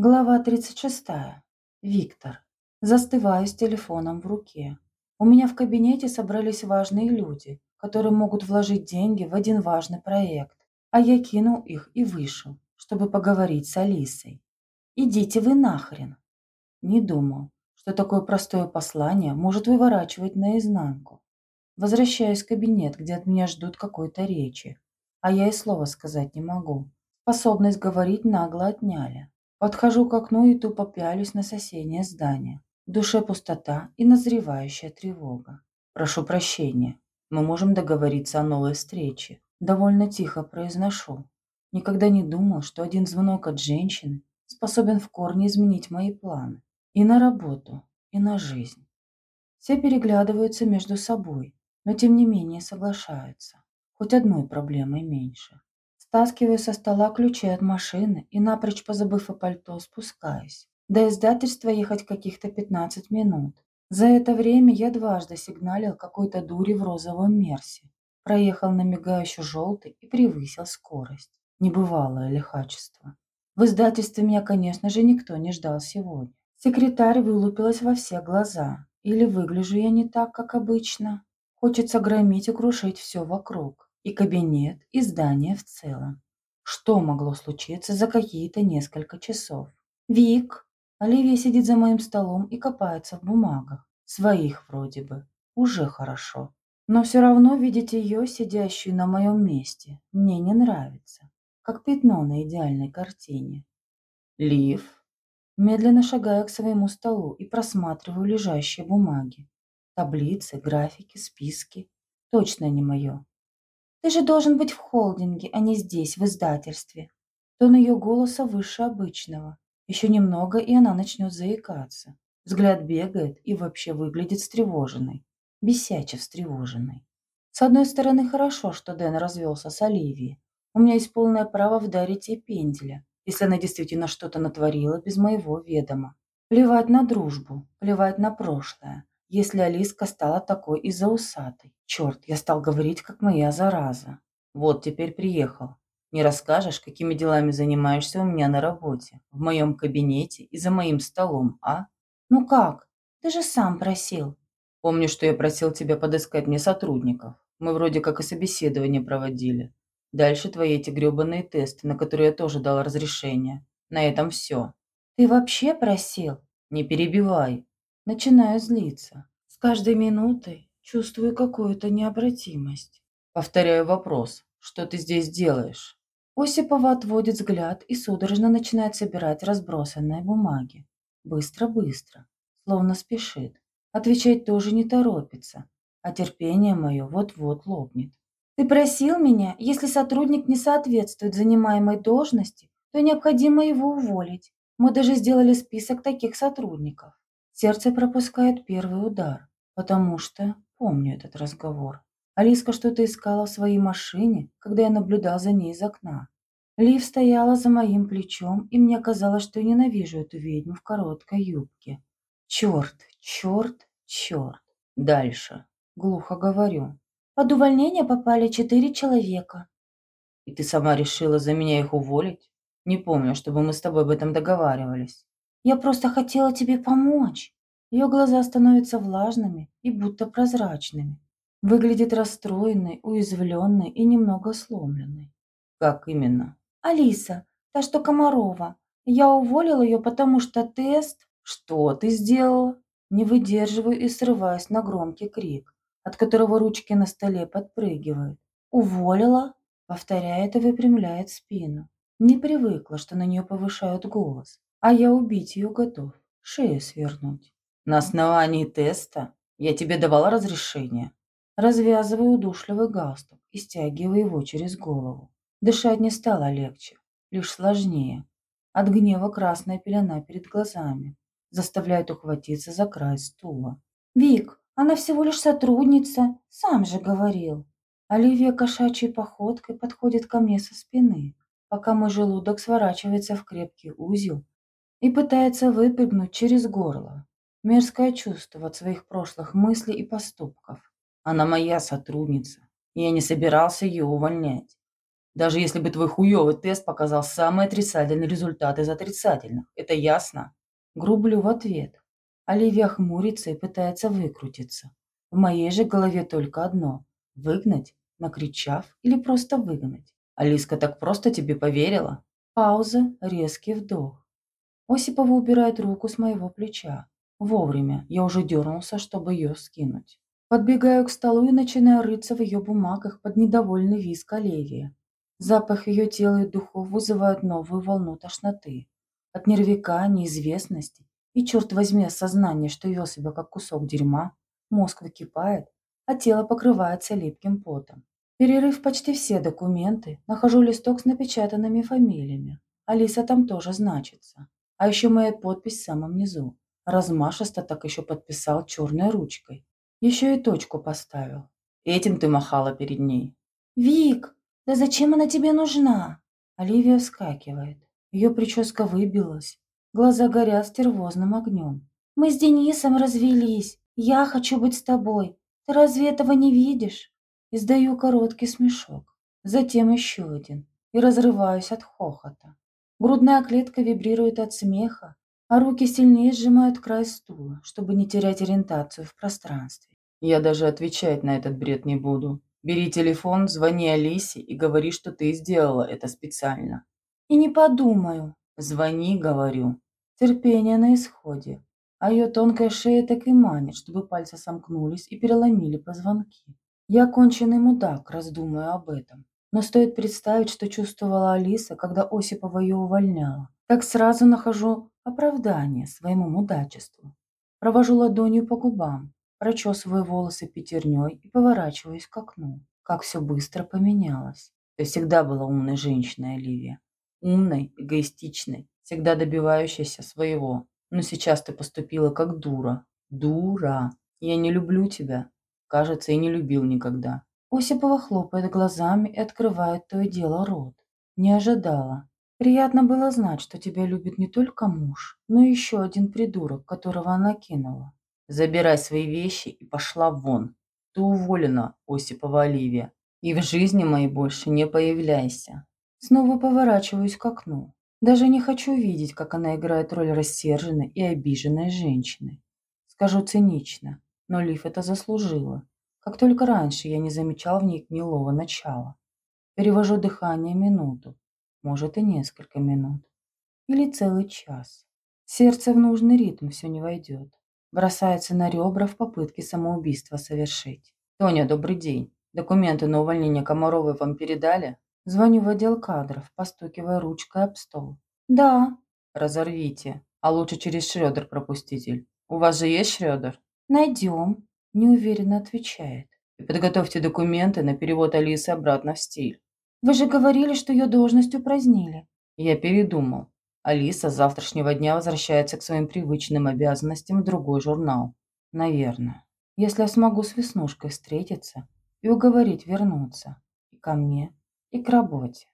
Глава 36. Виктор. Застываю с телефоном в руке. У меня в кабинете собрались важные люди, которые могут вложить деньги в один важный проект, а я кинул их и вышел, чтобы поговорить с Алисой. Идите вы нахрен. Не думал, что такое простое послание может выворачивать наизнанку. Возвращаюсь в кабинет, где от меня ждут какой-то речи, а я и слова сказать не могу. Способность говорить нагло отняли. Подхожу к окну и тупо пялюсь на соседнее здание. В душе пустота и назревающая тревога. Прошу прощения. Мы можем договориться о новой встрече. Довольно тихо произношу. Никогда не думал, что один звонок от женщины способен в корне изменить мои планы. И на работу, и на жизнь. Все переглядываются между собой, но тем не менее соглашаются. Хоть одной проблемой меньше. Стаскиваю со стола ключи от машины и, напрочь позабыв о пальто, спускаюсь. До издательства ехать каких-то 15 минут. За это время я дважды сигналил какой-то дури в розовом мерсе. Проехал на мигающий желтый и превысил скорость. Небывалое лихачество. В издательстве меня, конечно же, никто не ждал сегодня. Секретарь вылупилась во все глаза. Или выгляжу я не так, как обычно. Хочется громить и крушить все вокруг и кабинет, и здание в целом. Что могло случиться за какие-то несколько часов? «Вик!» Оливия сидит за моим столом и копается в бумагах. Своих вроде бы. Уже хорошо. Но все равно видеть ее, сидящую на моем месте, мне не нравится. Как пятно на идеальной картине. Лив. Медленно шагаю к своему столу и просматриваю лежащие бумаги. Таблицы, графики, списки. Точно не мое. Ты же должен быть в холдинге, а не здесь, в издательстве. Тон ее голоса выше обычного. Еще немного, и она начнет заикаться. Взгляд бегает и вообще выглядит встревоженной. Бесяче встревоженной. С одной стороны, хорошо, что Дэн развелся с Оливией. У меня есть полное право вдарить ей пенделя, если она действительно что-то натворила без моего ведома. Плевать на дружбу, плевать на прошлое если Алиска стала такой из-за усатой. Черт, я стал говорить, как моя зараза. Вот теперь приехал. Не расскажешь, какими делами занимаешься у меня на работе, в моем кабинете и за моим столом, а? Ну как? Ты же сам просил. Помню, что я просил тебя подыскать мне сотрудников. Мы вроде как и собеседование проводили. Дальше твои эти гребаные тесты, на которые я тоже дал разрешение. На этом все. Ты вообще просил? Не перебивай. Начинаю злиться. С каждой минутой чувствую какую-то необратимость. Повторяю вопрос. Что ты здесь делаешь? Осипова отводит взгляд и судорожно начинает собирать разбросанные бумаги. Быстро-быстро, словно спешит. Отвечать тоже не торопится, а терпение мое вот-вот лопнет. Ты просил меня, если сотрудник не соответствует занимаемой должности, то необходимо его уволить. Мы даже сделали список таких сотрудников. Сердце пропускает первый удар, потому что помню этот разговор. Алиска что-то искала в своей машине, когда я наблюдал за ней из окна. Лив стояла за моим плечом, и мне казалось, что я ненавижу эту ведьму в короткой юбке. Черт, черт, черт. Дальше. Глухо говорю. Под увольнение попали четыре человека. И ты сама решила за меня их уволить? Не помню, чтобы мы с тобой об этом договаривались. Я просто хотела тебе помочь. Ее глаза становятся влажными и будто прозрачными. Выглядит расстроенной, уязвленной и немного сломленной. Как именно? Алиса, та, что Комарова. Я уволила ее, потому что тест... Что ты сделала? Не выдерживаю и срываюсь на громкий крик, от которого ручки на столе подпрыгивают. Уволила? Повторяет и выпрямляет спину. Не привыкла, что на нее повышают голос. А я убить ее готов, шею свернуть. На основании теста я тебе давала разрешение. Развязываю удушливый галстук и стягиваю его через голову. Дышать не стало легче, лишь сложнее. От гнева красная пелена перед глазами заставляет ухватиться за край стула. «Вик, она всего лишь сотрудница, сам же говорил». Оливия кошачьей походкой подходит ко мне со спины, пока мой желудок сворачивается в крепкий узел и пытается выпрыгнуть через горло. Мерзкое чувство от своих прошлых мыслей и поступков. Она моя сотрудница, и я не собирался ее увольнять. Даже если бы твой хуёвый тест показал самый отрицательный результат из отрицательных. Это ясно? Грублю в ответ. Оливия хмурится и пытается выкрутиться. В моей же голове только одно – выгнать, накричав или просто выгнать. Алиска так просто тебе поверила? Пауза, резкий вдох. Осипова убирает руку с моего плеча. Вовремя, я уже дернулся, чтобы ее скинуть. Подбегаю к столу и начинаю рыться в ее бумагах под недовольный визг Оливии. Запах ее тела и духов вызывают новую волну тошноты. От нервика, неизвестности и, черт возьми, осознание, что вел себя как кусок дерьма, мозг выкипает, а тело покрывается липким потом. Перерыв почти все документы, нахожу листок с напечатанными фамилиями. Алиса там тоже значится. А еще моя подпись в самом низу. Размашисто так еще подписал черной ручкой. Еще и точку поставил. Этим ты махала перед ней. «Вик, да зачем она тебе нужна?» Оливия вскакивает. Ее прическа выбилась. Глаза горят стервозным огнем. «Мы с Денисом развелись. Я хочу быть с тобой. Ты разве этого не видишь?» Издаю короткий смешок. Затем еще один. И разрываюсь от хохота. Грудная клетка вибрирует от смеха, а руки сильнее сжимают край стула, чтобы не терять ориентацию в пространстве. Я даже отвечать на этот бред не буду. Бери телефон, звони Алисе и говори, что ты сделала это специально. И не подумаю. Звони, говорю. Терпение на исходе. А ее тонкая шея так и манит, чтобы пальцы сомкнулись и переломили позвонки. Я конченый мудак, раздумываю об этом. Но стоит представить, что чувствовала Алиса, когда Осипова ее увольняла. Так сразу нахожу оправдание своему мудачеству. Провожу ладонью по губам, прочесываю волосы пятерней и поворачиваюсь к окну. Как все быстро поменялось. Ты всегда была умной женщиной, Оливия. Умной, эгоистичной, всегда добивающейся своего. Но сейчас ты поступила как дура. Дура. Я не люблю тебя. Кажется, и не любил никогда. Осипова хлопает глазами и открывает то и дело рот. Не ожидала. Приятно было знать, что тебя любит не только муж, но и еще один придурок, которого она кинула. Забирай свои вещи и пошла вон. Ты уволена, Осипова Оливия. И в жизни моей больше не появляйся. Снова поворачиваюсь к окну. Даже не хочу видеть, как она играет роль рассерженной и обиженной женщины. Скажу цинично, но Лив это заслужила. Как только раньше я не замечал в ней гнилого начала. Перевожу дыхание минуту, может и несколько минут. Или целый час. Сердце в нужный ритм все не войдет. Бросается на ребра в попытке самоубийства совершить. «Тоня, добрый день. Документы на увольнение Комаровой вам передали?» Звоню в отдел кадров, постукивая ручкой об стол. «Да». «Разорвите. А лучше через Шредер пропуститель. У вас же есть Шредер?» «Найдем», – неуверенно отвечает. «И подготовьте документы на перевод Алисы обратно в стиль. Вы же говорили, что ее должность упразднили. Я передумал. Алиса с завтрашнего дня возвращается к своим привычным обязанностям в другой журнал. Наверное. Если я смогу с Веснушкой встретиться и уговорить вернуться. И ко мне, и к работе.